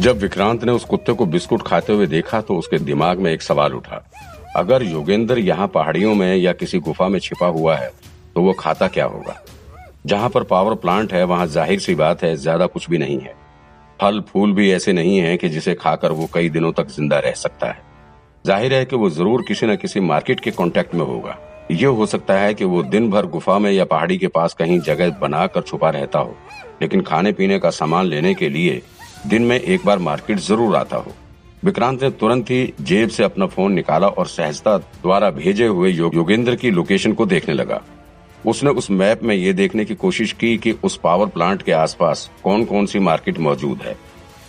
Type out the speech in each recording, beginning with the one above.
जब विक्रांत ने उस कुत्ते को बिस्कुट खाते हुए देखा तो उसके दिमाग में एक सवाल उठा। अगर योगेंद्र यहाँ पहाड़ियों में या किसी गुफा में छिपा हुआ है तो वो खाता क्या होगा? जहाँ पर पावर प्लांट है, वहाँ ज़ाहिर सी बात है, ज़्यादा कुछ भी नहीं है। फल, फूल भी ऐसे नहीं है कि जिसे खाकर वो कई दिनों तक ज़िंदा रह सकता है। ज़ाहिर है कि वो ज़रूर किसी न किसी मार्केट के कांटेक्ट में होगा। ये हो सकता है कि वो दिन भर गुफा में या पहाड़ी के पास कहीं जगह बनाकर छुपा रहता हो, लेकिन खाने पीने का सामान लेने के लिए दिन में एक बार मार्केट ज़रूर आता हो। विक्रांत ने तुरंत ही जेब से अपना फ़ोन निकाला और सहजता द्वारा भेजे हुए योगेंद्र की लोकेशन को देखने लगा। उसने उस मैप में ये देखने की कोशिश की कि उस पावर प्लांट के आसपास कौन कौन सी मार्केट मौजूद है।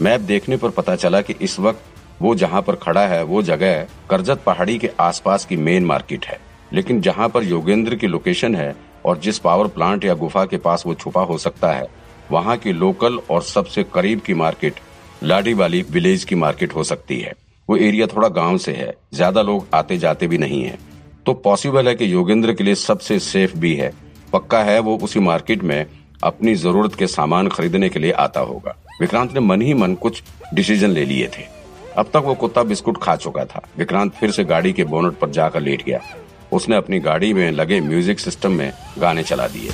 मैप देखने पर पता चला कि इस वक्त वो जहाँ पर खड़ा है, वो जगह करजत पहाड़ी के आसपास की मेन मार्केट है। लेकिन जहाँ पर योगेंद्र की लोकेशन है और जिस पावर प्लांट या गुफा के पास वो छुपा हो सकता है वहाँ की लोकल और सबसे करीब की मार्केट लाडी वाली विलेज की मार्केट हो सकती है। वो एरिया थोड़ा गाँव से है, ज़्यादा लोग आते जाते भी नहीं है। तो पॉसिबल है कि योगेंद्र के लिए सबसे सेफ़ भी है। पक्का है वो उसी मार्केट में अपनी ज़रूरत के सामान खरीदने के लिए आता होगा। विक्रांत ने मन ही मन कुछ डिसीज़न ले लिए थे। अब तक वो कुत्ता बिस्कुट खा चुका था। विक्रांत फिर से गाड़ी के बोनट पर जाकर लेट गया। उसने अपनी गाड़ी में लगे म्यूज़िक सिस्टम में गाने चला दिए।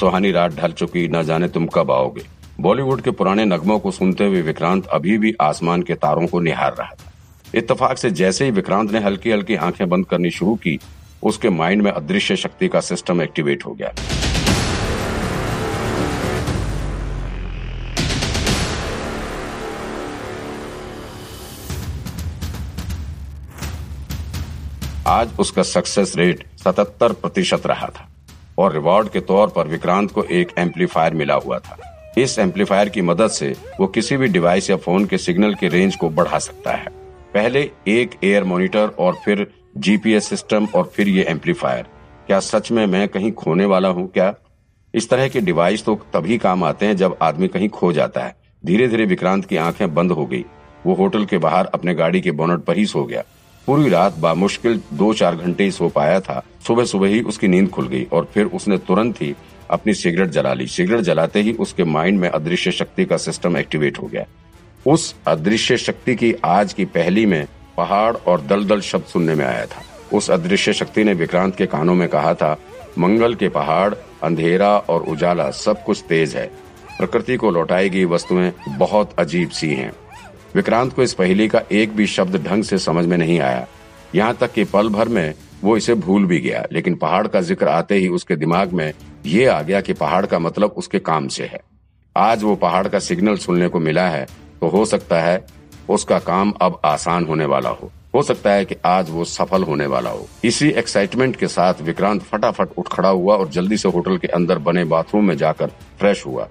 सुहानी रात ढल चुकी, न जाने तुम कब आओगे। बॉलीवुड के पुराने नगमों को सुनते हुए विक्रांत अभी भी आसमान के तारों को निहार रहा था। इतफाक से जैसे ही विक्रांत ने हल्की हल्की आँखें बंद करनी शुरू की, उसके माइंड में अदृश्य शक्ति का सिस्टम एक्टिवेट हो गया। आज उसका सक्सेस रेट 77 प्रतिशत रहा था। और रिवॉर्ड के तौर पर विक्रांत को एक एम्पलीफायर मिला हुआ था। इस एम्पलीफायर की मदद से वो किसी भी डिवाइस या फ़ोन के सिग्नल के रेंज को बढ़ा सकता है। पहले एक एयर मॉनिटर और फिर जीपीएस सिस्टम और फिर ये एम्पलीफायर। क्या सच में मैं कहीं खोने वाला हूँ क्या? इस तरह के डिवाइस तो तभी काम आते हैं जब आदमी कहीं खो जाता है। धीरे धीरे विक्रांत की आँखें बंद हो गई। वो होटल के बाहर अपने गाड़ी के बोनट पर ही सो गया। पूरी रात बामुश्किल दो चार घंटे ही सो पाया था। सुबह सुबह ही उसकी नींद खुल गई और फिर उसने तुरंत ही अपनी सिगरेट जला ली। सिगरेट जलाते ही उसके माइंड में अदृश्य शक्ति का सिस्टम एक्टिवेट हो गया। उस अदृश्य शक्ति की आज की पहली में पहाड़ और दलदल शब्द सुनने में आया था। उस अदृश्य शक्ति ने विक्रांत के कानों में कहा था, मंगल के पहाड़, अंधेरा और उजाला सब कुछ तेज है। प्रकृति को लौटाई गई वस्तुएँ बहुत अजीब सी हैं। विक्रांत को इस पहेली का एक भी शब्द ढंग से समझ में नहीं आया। यहाँ तक कि पल भर में वो इसे भूल भी गया, लेकिन पहाड़ का ज़िक्र आते ही उसके दिमाग में ये आ गया कि पहाड़ का मतलब उसके काम से है। आज वो पहाड़ का सिग्नल सुनने को मिला है तो हो सकता है उसका काम अब आसान होने वाला हो। हो सकता है कि आज वो सफल होने वाला हो। इसी एक्साइटमेंट के साथ विक्रांत फटाफट उठ खड़ा हुआ और जल्दी से होटल के अंदर बने बाथरूम में जाकर फ्रेश हुआ।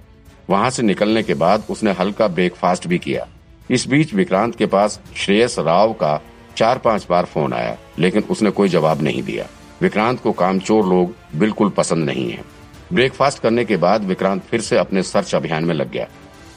वहाँ से निकलने के बाद उसने हल्का ब्रेकफास्ट भी किया। इस बीच विक्रांत के पास श्रेयस राव का चार पाँच बार फ़ोन आया, लेकिन उसने कोई जवाब नहीं दिया। विक्रांत को कामचोर लोग बिल्कुल पसंद नहीं है। ब्रेकफास्ट करने के बाद विक्रांत फिर से अपने सर्च अभियान में लग गया।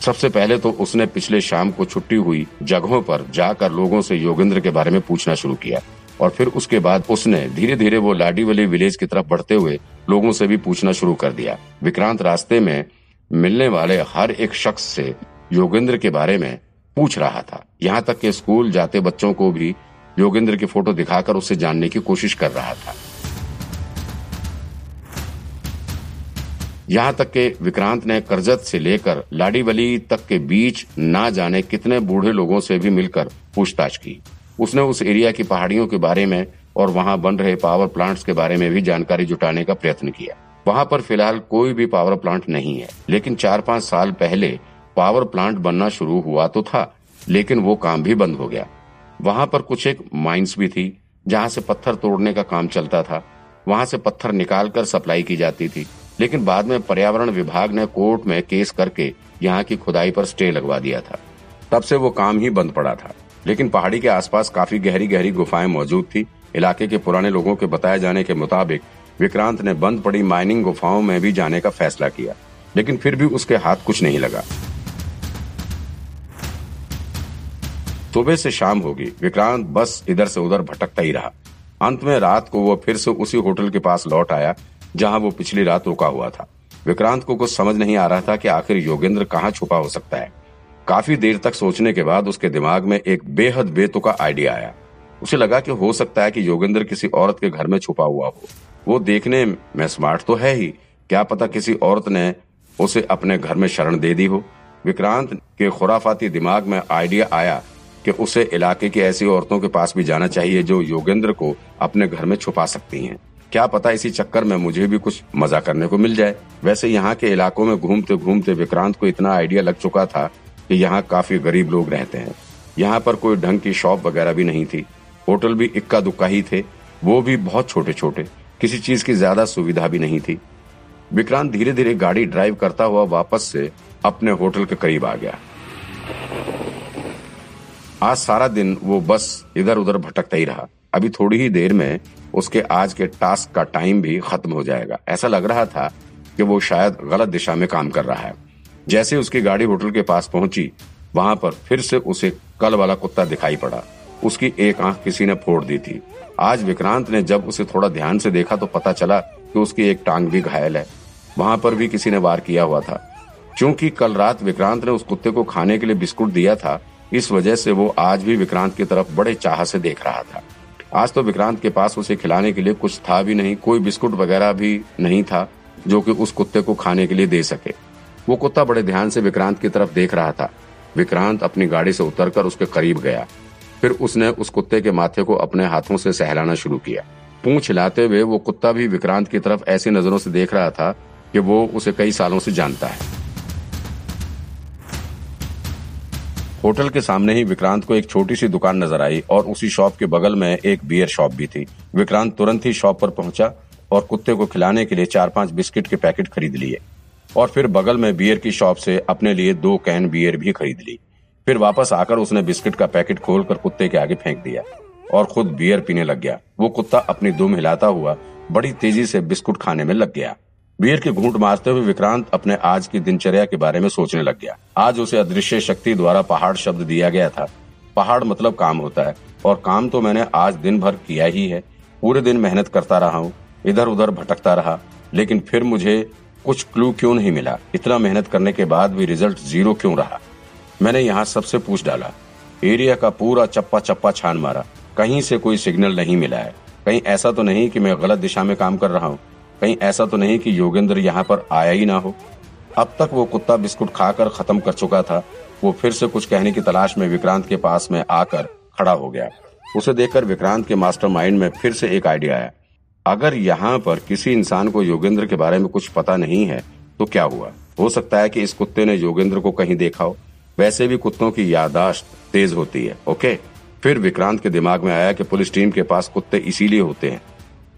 सबसे पहले तो उसने पिछले शाम को छुट्टी हुई जगहों पर जाकर लोगों से योगेंद्र के बारे में पूछना शुरू किया, और फिर उसके बाद उसने धीरे धीरे वो लाडीवली विलेज की तरफ़ बढ़ते हुए लोगों से भी पूछना शुरू कर दिया। विक्रांत रास्ते में मिलने वाले हर एक शख्स से योगेंद्र के बारे में पूछ रहा था। यहाँ तक कि स्कूल जाते बच्चों को भी योगेंद्र की फ़ोटो दिखाकर उससे जानने की कोशिश कर रहा था। यहाँ तक के विक्रांत ने करजत से लेकर लाडीवली तक के बीच ना जाने कितने बूढ़े लोगों से भी मिलकर पूछताछ की। उसने उस एरिया की पहाड़ियों के बारे में और वहाँ बन रहे पावर प्लांट्स के बारे में भी जानकारी जुटाने का प्रयत्न किया। वहाँ पर फ़िलहाल कोई भी पावर प्लांट नहीं है, लेकिन चार पाँच साल पहले पावर प्लांट बनना शुरू हुआ तो था। लेकिन वो काम भी बंद हो गया। वहाँ पर कुछ एक माइंस भी थी, जहाँ से पत्थर तोड़ने का काम चलता था। वहाँ से पत्थर निकाल कर सप्लाई की जाती थी, लेकिन बाद में पर्यावरण विभाग ने कोर्ट में केस करके यहाँ की खुदाई पर स्टे लगवा दिया था। तब से वो काम ही बंद पड़ा था। लेकिन पहाड़ी के आसपास काफ़ी गहरी गहरी गुफाएँ मौजूद थी। इलाके के पुराने लोगों के बताए जाने के मुताबिक विक्रांत ने बंद पड़ी माइनिंग गुफाओं में भी जाने का फैसला किया, लेकिन फिर भी उसके हाथ कुछ नहीं लगा। सुबह से शाम होगी। विक्रांत बस इधर से उधर भटकता ही रहा। अंत में रात को वो फिर से उसी होटल के पास लौट आया, जहाँ वो पिछली रात रुका हुआ था। विक्रांत को कुछ समझ नहीं आ रहा था कि आखिर योगेंद्र कहाँ छुपा हो सकता है। काफ़ी देर तक सोचने के बाद उसके दिमाग में एक बेहद बेतुका आइडिया आया। उसे लगा कि हो सकता है कि योगेंद्र किसी औरत के घर में छुपा हुआ हो। वो देखने में स्मार्ट तो है ही। क्या पता किसी औरत ने उसे अपने घर में शरण दे दी हो। विक्रांत के खुराफाती दिमाग में आइडिया आया कि उसे इलाके की ऐसी औरतों के पास भी जाना चाहिए जो योगेंद्र को अपने घर में छुपा सकती हैं। क्या पता इसी चक्कर में मुझे भी कुछ मज़ा करने को मिल जाए। वैसे यहाँ के इलाकों में घूमते घूमते विक्रांत को इतना आइडिया लग चुका था कि यहाँ काफ़ी गरीब लोग रहते हैं। यहाँ पर कोई ढंग की शॉप वगैरह भी नहीं थी। होटल भी इक्का दुक्का ही थे। वो भी बहुत छोटे छोटे किसी चीज़ की ज़्यादा सुविधा भी नहीं थी। विक्रांत धीरे धीरे गाड़ी ड्राइव करता हुआ वापस से अपने होटल के करीब आ गया। आज सारा दिन वो बस इधर उधर भटकता ही रहा। अभी थोड़ी ही देर में उसके आज के टास्क का टाइम भी खत्म हो जाएगा। ऐसा लग रहा था कि वो शायद गलत दिशा में काम कर रहा है। जैसे उसकी गाड़ी होटल के पास पहुँची, वहाँ पर फिर से उसे कल वाला कुत्ता दिखाई पड़ा। उसकी एक आँख किसी ने फोड़ दी थी। आज विक्रांत ने जब उसे थोड़ा ध्यान से देखा तो पता चला कि उसकी एक टांग भी घायल है। वहाँ पर भी किसी ने वार किया हुआ था। क्योंकि कल रात विक्रांत ने उस कुत्ते को खाने के लिए बिस्कुट दिया था इस वजह से वो आज भी विक्रांत की तरफ़ बड़े चाह से देख रहा था। आज तो विक्रांत के पास उसे खिलाने के लिए कुछ था भी नहीं, कोई बिस्कुट वगैरह भी नहीं था जो कि उस कुत्ते को खाने के लिए दे सके। वो कुत्ता बड़े ध्यान से विक्रांत की तरफ़ देख रहा था। विक्रांत अपनी गाड़ी से उतरकर उसके करीब गया। फिर उसने उस कुत्ते के माथे को अपने हाथों से सहलाना शुरू किया। पूछ हिलाते हुए वो कुत्ता भी विक्रांत की तरफ़ ऐसी नज़रों से देख रहा था कि वो उसे कई सालों से जानता है। होटल के सामने ही विक्रांत को एक छोटी सी दुकान नज़र आई और उसी शॉप के बगल में एक बियर शॉप भी थी। विक्रांत तुरंत ही शॉप पर पहुँचा और कुत्ते को खिलाने के लिए चार पाँच बिस्किट के पैकेट खरीद लिए और फिर बगल में बियर की शॉप से अपने लिए दो कैन बियर भी खरीद ली। फिर वापस आकर उसने बिस्किट का पैकेट खोलकर कुत्ते के आगे फेंक दिया और खुद बियर पीने लग गया। वो कुत्ता अपनी दुम हिलाता हुआ बड़ी तेज़ी से बिस्कुट खाने में लग गया। बियर के घूंट मारते हुए विक्रांत अपने आज की दिनचर्या के बारे में सोचने लग गया। आज उसे अदृश्य शक्ति द्वारा पहाड़ शब्द दिया गया था। पहाड़ मतलब काम होता है, और काम तो मैंने आज दिन भर किया ही है। पूरे दिन मेहनत करता रहा हूँ इधर उधर भटकता रहा, लेकिन फिर मुझे कुछ क्लू क्यों नहीं मिला? इतना मेहनत करने के बाद भी रिज़ल्ट ज़ीरो क्यों रहा? मैंने यहाँ सबसे पूछ डाला। एरिया का पूरा चप्पा चप्पा छान मारा। कहीं से कोई सिग्नल नहीं मिला है। कहीं ऐसा तो नहीं कि मैं गलत दिशा में काम कर रहा हूँ। कहीं ऐसा तो नहीं कि योगेंद्र यहाँ पर आया ही ना हो। अब तक वो कुत्ता बिस्कुट खाकर खत्म कर चुका था, वो फिर से कुछ कहने की तलाश में विक्रांत के पास में आकर खड़ा हो गया। उसे देखकर विक्रांत के मास्टरमाइंड में फिर से एक आइडिया आया। अगर यहाँ पर किसी इंसान को योगेंद्र के बारे में कुछ पता नहीं है तो क्या हुआ? हो सकता है कि इस कुत्ते ने योगेंद्र को कहीं देखा हो। वैसे भी कुत्तों की यादाश्त तेज होती है, ओके? फिर विक्रांत के दिमाग में आया कि पुलिस टीम के पास कुत्ते इसीलिए होते हैं।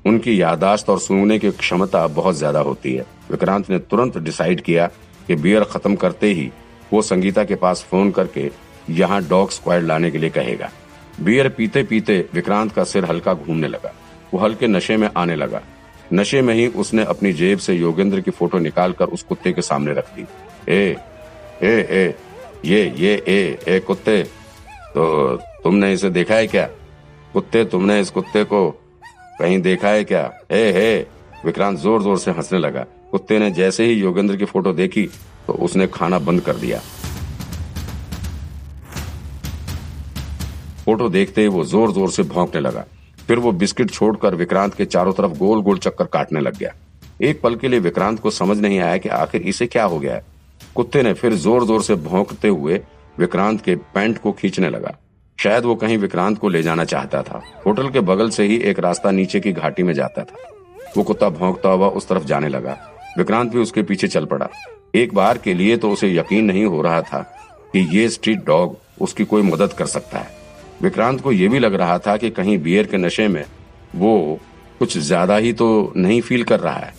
उनकी यादाश्त और सूंघने की क्षमता बहुत ज़्यादा होती है। विक्रांत ने तुरंत डिसाइड किया कि बियर खत्म करते ही वो संगीता के पास फ़ोन करके यहाँ डॉग स्क्वाड लाने के लिए कहेगा। बियर पीते पीते विक्रांत का सिर हल्का घूमने लगा। वो हल्के नशे में आने लगा। नशे में ही उसने अपनी जेब से योगेंद्र की फ़ोटो निकालकर उस कुत्ते के सामने रख दी। ए ए ए, ये ये, ए ए, कुत्ते तो तुमने इसे देखा है क्या? कुत्ते, तुमने इस कुत्ते को कहीं देखा है क्या? ए हे, विक्रांत ज़ोर ज़ोर से हंसने लगा। कुत्ते ने जैसे ही योगेंद्र की फ़ोटो देखी तो उसने खाना बंद कर दिया। फ़ोटो देखते ही वो ज़ोर ज़ोर से भौंकने लगा। फिर वो बिस्किट छोड़कर विक्रांत के चारों तरफ़ गोल गोल चक्कर काटने लग गया। एक पल के लिए विक्रांत को समझ नहीं आया कि आखिर इसे क्या हो गया है। कुत्ते ने फिर ज़ोर ज़ोर से भौंकते हुए विक्रांत के पैंट को खींचने लगा। शायद वो कहीं विक्रांत को ले जाना चाहता था। होटल के बगल से ही एक रास्ता नीचे की घाटी में जाता था। वो कुत्ता भौंकता हुआ उस तरफ़ जाने लगा। विक्रांत भी उसके पीछे चल पड़ा। एक बार के लिए तो उसे यकीन नहीं हो रहा था कि ये स्ट्रीट डॉग उसकी कोई मदद कर सकता है। विक्रांत को यह भी लग रहा था कि कहीं बियर के नशे में वो कुछ ज़्यादा ही तो नहीं फील कर रहा है।